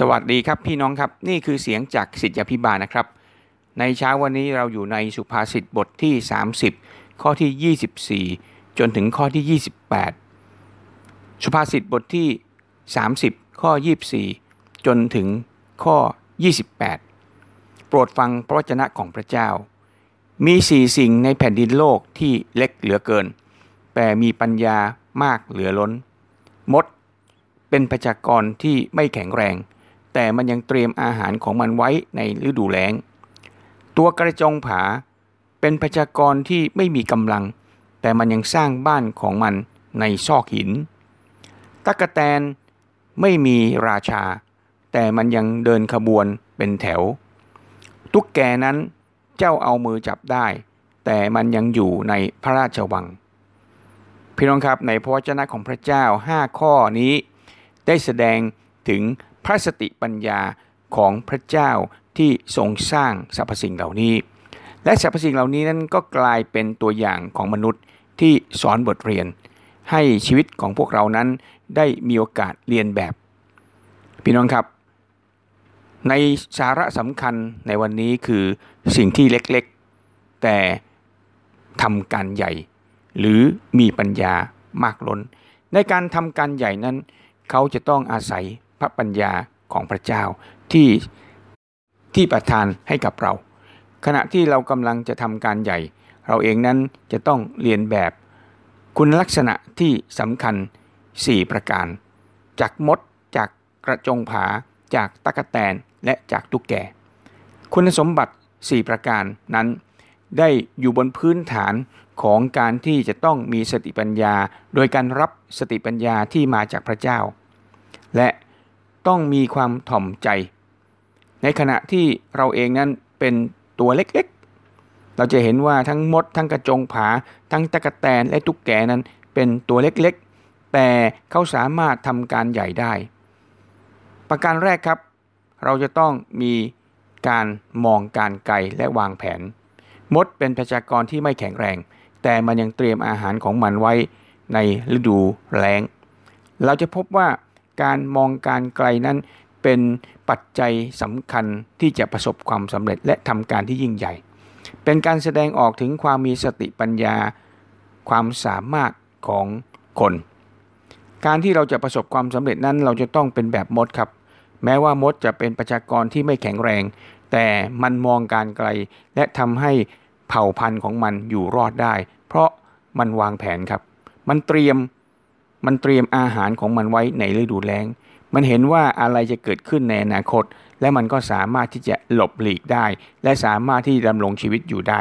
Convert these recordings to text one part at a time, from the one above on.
สวัสดีครับพี่น้องครับ นี่คือเสียงจากสิทธิพิบาลนะครับ ในเช้าวันนี้เราอยู่ในสุภาษิตบทที่ 30 ข้อที่ 24 จนถึงข้อที่ 28 สุภาษิตบทที่ 30 ข้อ 24 จนถึงข้อ 28 โปรดฟังพระวจนะของพระเจ้า มีสี่สิ่งในแผ่นดินโลกที่เล็กเหลือเกิน แต่มีปัญญามากเหลือล้น มด เป็นประชากรที่ไม่แข็งแรง แต่มันยังเตรียมอาหารของมันไว้ในฤดูแล้ง ตัวกระจงผาเป็นประชากรที่ไม่มีกำลัง แต่มันยังสร้างบ้านของมันในซอกหิน ตะกะแตนไม่มีราชา แต่มันยังเดินขบวนเป็นแถว ตุ๊กแกนั้นเจ้าเอามือจับได้ แต่มันยังอยู่ในพระราชวัง พี่น้องครับในพระวจนะของพระเจ้า 5 ข้อนี้ ได้แสดงถึง พระสติปัญญาของพระเจ้าที่ทรงสร้างสรรพสิ่งเหล่านี้ และสรรพสิ่งเหล่านี้นั้นก็กลายเป็นตัวอย่างของมนุษย์ที่สอนบทเรียน ให้ชีวิตของพวกเรานั้นได้มีโอกาสเรียนแบบ พี่น้องครับ ในสาระสำคัญในวันนี้คือสิ่งที่เล็กๆ แต่ทำการใหญ่ หรือมีปัญญามากล้น ในการทำการใหญ่นั้น เขาจะต้องอาศัย พระปัญญาของพระเจ้าที่ที่ประทานให้กับเรา ขณะที่เรากำลังจะทำการใหญ่ เราเองนั้นจะต้องเรียนแบบ คุณลักษณะที่สำคัญ 4 ประการ จากมด จากกระจงผา จากตะกะแตนและจากตุ๊กแก คุณสมบัติ 4 ประการนั้นได้อยู่บนพื้นฐานของการที่จะต้องมีสติปัญญา โดยการรับสติปัญญาที่มาจากพระเจ้า และ ต้องมีความถ่อมใจ ในขณะที่เราเองนั้นเป็นตัวเล็กๆ เราจะเห็นว่าทั้งมด ทั้งกระจงผา ทั้งตะกะแตนและตุ๊กแกนั้นเป็นตัวเล็กๆ แต่เขาสามารถทำการใหญ่ได้ ประการแรกครับ เราจะต้องมีการมองการไกลและวางแผน มดเป็นประชากรที่ไม่แข็งแรง แต่มันยังเตรียมอาหารของมันไว้ในฤดูแล้ง เราจะพบว่า การมองการไกลนั้นเป็นปัจจัยสำคัญที่จะประสบความสำเร็จและทำการที่ยิ่งใหญ่ เป็นการแสดงออกถึงความมีสติปัญญาความสามารถของคน การที่เราจะประสบความสำเร็จนั้นเราจะต้องเป็นแบบมดครับ แม้ว่ามดจะเป็นประชากรที่ไม่แข็งแรง แต่มันมองการไกล และทำให้เผ่าพันธุ์ของมันอยู่รอดได้ เพราะมันวางแผนครับ มันเตรียม มันเตรียมอาหารของมันไว้ในฤดูแล้ง มันเห็นว่าอะไรจะเกิดขึ้นในอนาคต และมันก็สามารถที่จะหลบหลีกได้ และสามารถที่ดำรงชีวิตอยู่ได้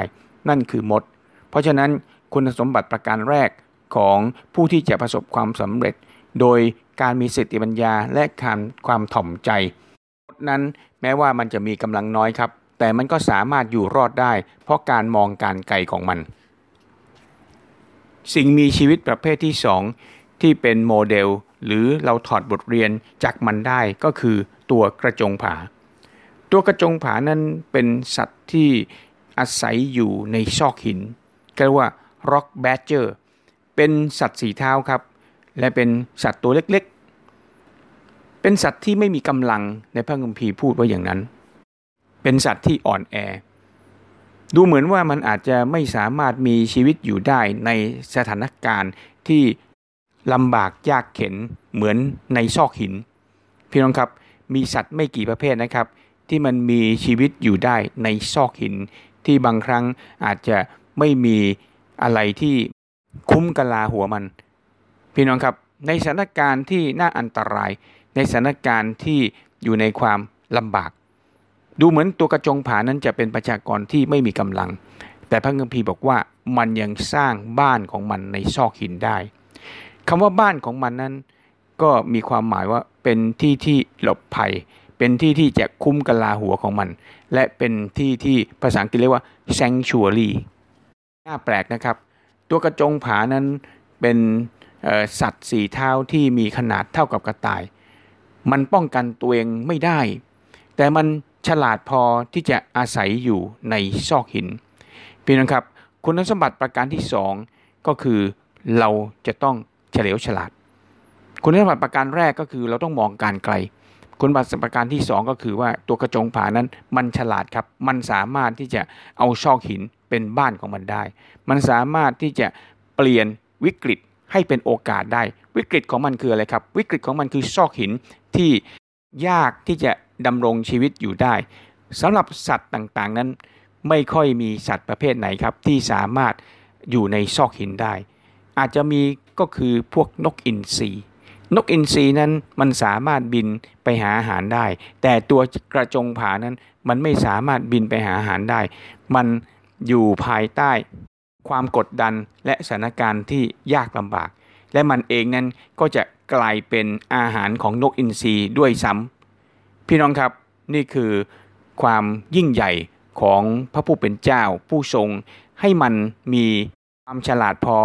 นั่นคือมด เพราะฉะนั้นคุณสมบัติประการแรกของผู้ที่จะประสบความสำเร็จ โดยการมีสติปัญญาและการความถ่อมใจมดนั้นแม้ว่ามันจะมีกำลังน้อยครับ แต่มันก็สามารถอยู่รอดได้ เพราะการมองการไกลของมัน สิ่งมีชีวิตประเภทที่สอง ที่เป็นโมเดล หรือเราถอดบทเรียนจากมันได้ก็คือตัวกระจงผา ตัวกระจงผานั้นเป็นสัตว์ที่อาศัยอยู่ในซอกหินเรียกว่า rock badger เป็นสัตว์สีเท้าครับ และเป็นสัตว์ตัวเล็กๆ เป็นสัตว์ที่ไม่มีกำลังในพระคัมภีร์พูดว่าอย่างนั้น เป็นสัตว์ที่อ่อนแอ ดูเหมือนว่ามันอาจจะไม่สามารถมีชีวิตอยู่ได้ในสถานการณ์ที่ ลำบากยากเข็นเหมือนในซอกหิน พี่น้องครับมีสัตว์ไม่กี่ประเภทนะครับ ที่มันมีชีวิตอยู่ได้ในซอกหิน ที่บางครั้งอาจจะไม่มีอะไรที่คุ้มกะลาหัวมัน พี่น้องครับในสถานการณ์ที่น่าอันตราย ในสถานการณ์ที่อยู่ในความลำบาก ดูเหมือนตัวกระจงผานั้นจะเป็นประชากรที่ไม่มีกำลัง แต่พระคัมภีร์บอกว่ามันยังสร้างบ้านของมันในซอกหินได้ คำว่าบ้านของมันนั้น ก็มีความหมายว่าเป็นที่ที่หลบภัย เป็นที่ที่จะคุ้มกะลาหัวของมัน และเป็นที่ที่ภาษาอังกฤษเรียกว่า sanctuary น่าแปลกนะครับ ตัวกระจงผานั้นเป็นสัตว์สี่เท้าที่มีขนาดเท่ากับกระต่าย มันป้องกันตัวเองไม่ได้ แต่มันฉลาดพอที่จะอาศัยอยู่ในซอกหินพี่น้องครับ คุณสมบัติประการที่สองก็คือเราจะต้อง เฉลียวฉลาด คุณสมบัติประการแรกก็คือเราต้องมองการไกล คุณสมบัติประการที่ 2 ก็คือว่าตัวกระจงผานั้นมันฉลาดครับ มันสามารถที่จะเอาซอกหินเป็นบ้านของมันได้ มันสามารถที่จะเปลี่ยนวิกฤตให้เป็นโอกาสได้ วิกฤตของมันคืออะไรครับ วิกฤตของมันคือซอกหินที่ยากที่จะดำรงชีวิตอยู่ได้สำหรับสัตว์ต่างๆนั้น ไม่ค่อยมีสัตว์ประเภทไหนครับที่สามารถอยู่ในซอกหินได้ อาจจะมี ก็คือพวกนกอินทรีนกอินทรีนั้นมันสามารถบินไปหาอาหารได้ แต่ตัวกระจงผานั้นมันไม่สามารถบินไปหาอาหารได้ มันอยู่ภายใต้ ความกดดันและสถานการณ์ที่ยากลำบาก และมันเองนั้นก็จะกลายเป็นอาหารของนกอินทรีด้วยซ้ำพี่น้องครับนี่คือความยิ่งใหญ่ของพระผู้เป็นเจ้าผู้ทรงให้มันมี ความฉลาดพอ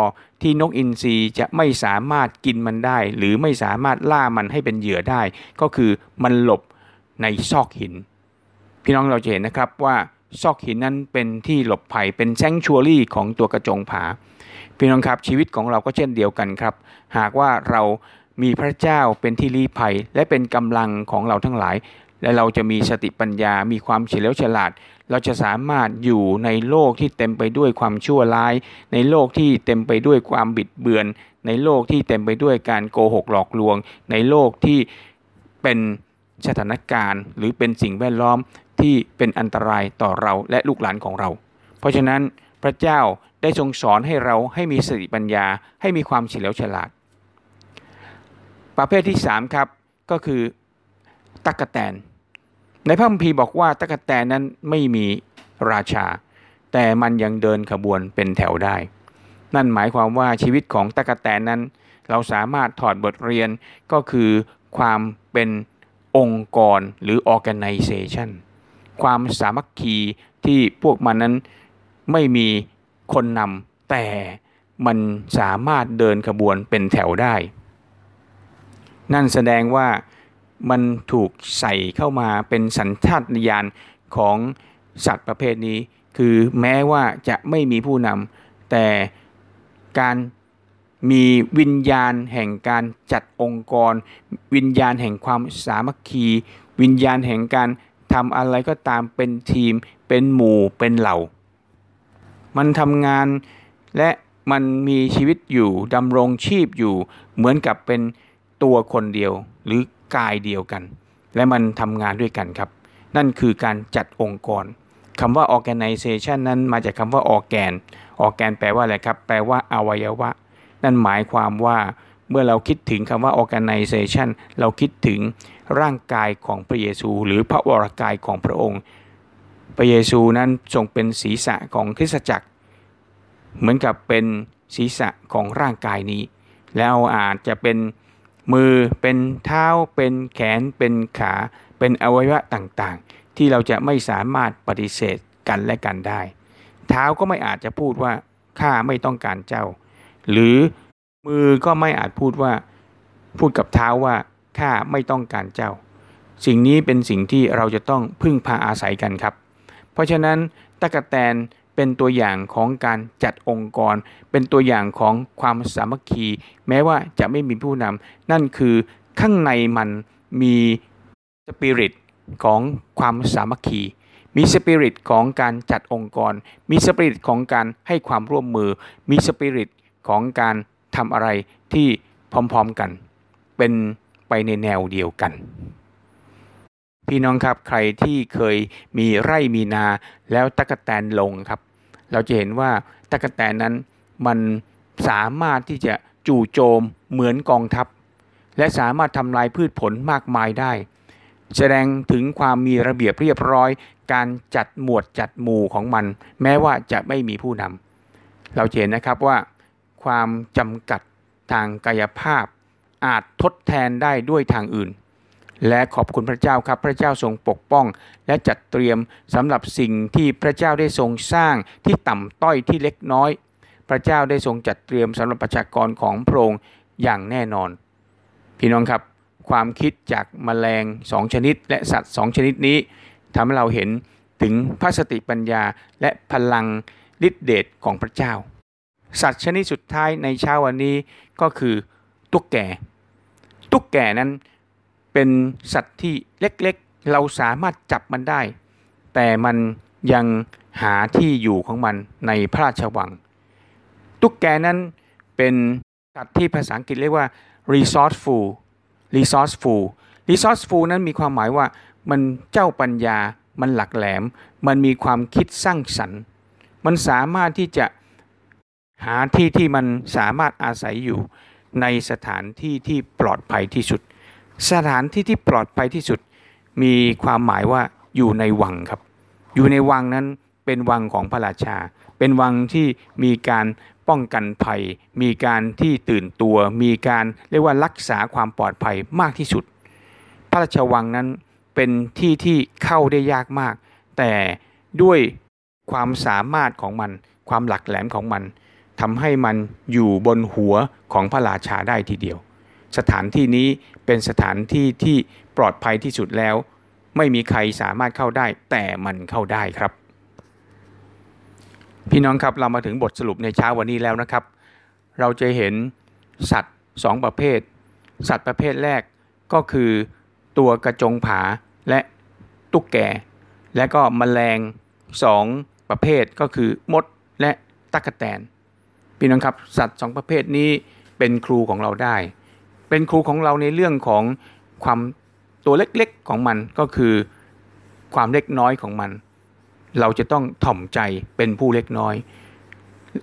ที่นกอินทรีจะไม่สามารถกินมันได้ หรือไม่สามารถล่ามันให้เป็นเหยื่อได้ ก็คือมันหลบในซอกหิน พี่น้องเราจะเห็นนะครับว่าซอกหินนั้นเป็นที่หลบภัยเป็น sanctuary ของตัวกระจงผา พี่น้องครับชีวิตของเราก็เช่นเดียวกันครับ หากว่าเรามีพระเจ้าเป็นที่ลี้ภัย และเป็นกำลังของเราทั้งหลาย และเราจะมีสติปัญญา มีความเฉลียวฉลาด เราจะสามารถอยู่ในโลกที่เต็มไปด้วยความชั่วร้าย ในโลกที่เต็มไปด้วยความบิดเบือน ในโลกที่เต็มไปด้วยการโกหกหลอกลวง ในโลกที่เป็นสถานการณ์ หรือเป็นสิ่งแวดล้อมที่เป็นอันตรายต่อเราและลูกหลานของเรา เพราะฉะนั้นพระเจ้าได้ทรงสอนให้เราให้มีสติปัญญา ให้มีความเฉลียวฉลาด ประเภทที่ 3 ครับ ก็คือตักกะแตน ในพระคัมภีร์บอกว่าตักะแตนนั้นไม่มีราชา แต่มันยังเดินขบวนเป็นแถวได้ นั่นหมายความว่าชีวิตของตักกะแตนนั้น เราสามารถถอดบทเรียนก็คือความเป็นองค์กรหรือ organization ความสามัคคีที่พวกมันนั้นไม่มีคนนำแต่มันสามารถเดินขบวนเป็นแถวได้ นั่นแสดงว่า มันถูกใส่เข้ามาเป็นสัญชาตญาณของสัตว์ประเภทนี้ คือแม้ว่าจะไม่มีผู้นำแต่การมีวิญญาณแห่งการจัดองค์กร วิญญาณแห่งความสามัคคี วิญญาณแห่งการทำอะไรก็ตามเป็นทีม เป็นหมู่เป็นเหล่า มันทำงานและมันมีชีวิตอยู่ดำรงชีพอยู่เหมือนกับเป็นตัวคนเดียวหรือ กายเดียวกัน และมันทำงานด้วยกันครับ นั่นคือการจัดองค์กรคำว่า organization นั้นมาจากคำว่า organ organ แปลว่าอะไรครับ แปลว่าอวัยวะ นั่นหมายความว่าเมื่อเราคิดถึงคำว่า organization เราคิดถึงร่างกายของพระเยซู หรือพระวรากายของพระองค์ พระเยซูนั้นทรงเป็นศีรษะของคริสตจักร เหมือนกับเป็นศีรษะของร่างกายนี้ แล้วอาจจะเป็น มือเป็นเท้าเป็นแขนเป็นขา เป็นอวัยวะต่างๆ ที่เราจะไม่สามารถปฏิเสธกันและกันได้ เท้าก็ไม่อาจจะพูดว่าข้าไม่ต้องการเจ้า หรือมือก็ไม่อาจพูดว่า พูดกับเท้าว่าข้าไม่ต้องการเจ้า สิ่งนี้เป็นสิ่งที่เราจะต้องพึ่งพาอาศัยกันครับ เพราะฉะนั้นตะกะแตน เป็นตัวอย่างของการจัดองค์กร เป็นตัวอย่างของความสามัคคี แม้ว่าจะไม่มีผู้นำนั่นคือข้างในมันมีสปิริตของความสามัคคี มีสปิริตของการจัดองค์กร มีสปิริตของการให้ความร่วมมือ มีสปิริตของการทำอะไรที่พร้อมๆกัน เป็นไปในแนวเดียวกัน พี่น้องครับใครที่เคยมีไร่มีนาแล้วตะกะแตนลงครับ เราจะเห็นว่าตะกะแตนนั้นมันสามารถที่จะจู่โจมเหมือนกองทัพ และสามารถทำลายพืชผลมากมายได้ แสดงถึงความมีระเบียบเรียบร้อย การจัดหมวดจัดหมู่ของมัน แม้ว่าจะไม่มีผู้นำเราเห็นนะครับว่า ความจำกัดทางกายภาพอาจทดแทนได้ด้วยทางอื่น และขอบคุณพระเจ้าครับ พระเจ้าทรงปกป้อง และจัดเตรียมสำหรับสิ่งที่พระเจ้าได้ทรงสร้างที่ต่ำต้อยที่เล็กน้อย พระเจ้าได้ทรงจัดเตรียมสำหรับประชากรของพระองค์อย่างแน่นอน พี่น้องครับ ความคิดจากมแมลงสองชนิด และสัตว์สองชนิดนี้ทำให้เราเห็นถึงพระสติปัญญาและพลังฤทธิเดชของพระเจ้า สัตว์ชนิดสุดท้ายในเช้าวันนี้ก็คือตุ๊กแก ตุ๊กแกนั้น เป็นสัตว์ที่เล็กๆ เราสามารถจับมันได้ แต่มันยังหาที่อยู่ของมันในพระราชวัง ตุ๊กแกนั้นเป็นสัตว์ที่ภาษาอังกฤษเรียกว่า resourceful resourceful resourceful นั้นมีความหมายว่ามันเจ้าปัญญา มันหลักแหลม มันมีความคิดสร้างสรรค์ มันสามารถที่จะหาที่ที่มันสามารถอาศัยอยู่ในสถานที่ที่ปลอดภัยที่สุด สถานที่ที่ปลอดภัยที่สุดมีความหมายว่าอยู่ในวังครับ อยู่ในวังนั้นเป็นวังของพระราชา เป็นวังที่มีการป้องกันภัย มีการที่ตื่นตัว มีการเรียกว่ารักษาความปลอดภัยมากที่สุด พระราชวังนั้นเป็นที่ที่เข้าได้ยากมาก แต่ด้วยความสามารถของมัน ความหลักแหลมของมันทำให้มันอยู่บนหัวของพระราชาได้ทีเดียว สถานที่นี้เป็นสถานที่ที่ปลอดภัยที่สุดแล้ว ไม่มีใครสามารถเข้าได้ แต่มันเข้าได้ครับ พี่น้องครับเรามาถึงบทสรุปในเช้าวันนี้แล้วนะครับ เราจะเห็นสัตว์สองประเภท สัตว์ประเภทแรกก็คือตัวกระจงผาและตุ๊กแก และก็มแมลงสองประเภทก็คือมดและตั๊กแตน พี่น้องครับ สัตว์สองประเภทนี้เป็นครูของเราได้ เป็นครูของเราในเรื่องของความตัวเล็กๆของมันก็คือความเล็กน้อยของมัน เราจะต้องถ่อมใจเป็นผู้เล็กน้อย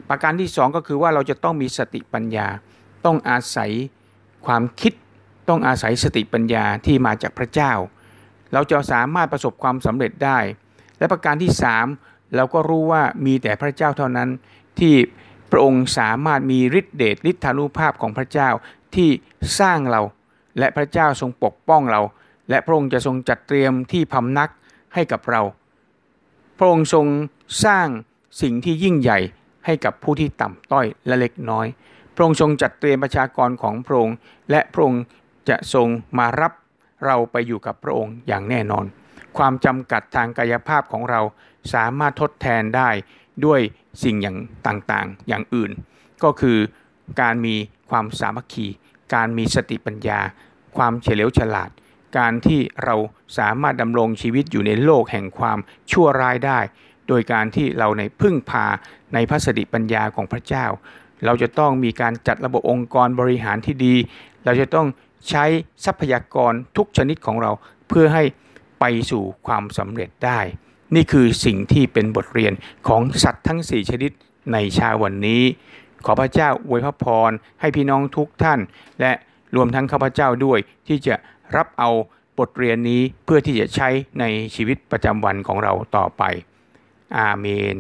ประการที่สองก็คือว่าเราจะต้องมีสติปัญญา ต้องอาศัยความคิดต้องอาศัยสติปัญญาที่มาจากพระเจ้า เราจะสามารถประสบความสำเร็จได้ และประการที่สามเราก็รู้ว่ามีแต่พระเจ้าเท่านั้นที่พระองค์สามารถมีฤทธิเดชฤทธานุภาพของพระเจ้า ที่สร้างเรา และพระเจ้าทรงปกป้องเรา และพระองค์จะทรงจัดเตรียมที่พำนักให้กับเรา พระองค์ทรงสร้างสิ่งที่ยิ่งใหญ่ให้กับผู้ที่ต่ำต้อยและเล็กน้อย พระองค์ทรงจัดเตรียมประชากรของพระองค์ และพระองค์จะทรงมารับเราไปอยู่กับพระองค์อย่างแน่นอน ความจำกัดทางกายภาพของเราสามารถทดแทนได้ด้วยสิ่งอย่างต่างๆ อย่างอื่น ก็คือ การมีความสามัคคี การมีสติปัญญา ความเฉลียวฉลาด การที่เราสามารถดำรงชีวิตอยู่ในโลกแห่งความชั่วร้ายได้ โดยการที่เราในพึ่งพาในพระสติปัญญาของพระเจ้า เราจะต้องมีการจัดระบบองค์กรบริหารที่ดี เราจะต้องใช้ทรัพยากรทุกชนิดของเราเพื่อให้ไปสู่ความสำเร็จได้ นี่คือสิ่งที่เป็นบทเรียนของสัตว์ทั้ง 4 ชนิดในชาวันนี้ ขอพระเจ้าอวยพระพรให้พี่น้องทุกท่าน และรวมทั้งข้าพเจ้าด้วยที่จะรับเอาบทเรียนนี้เพื่อที่จะใช้ในชีวิตประจำวันของเราต่อไป อาเมน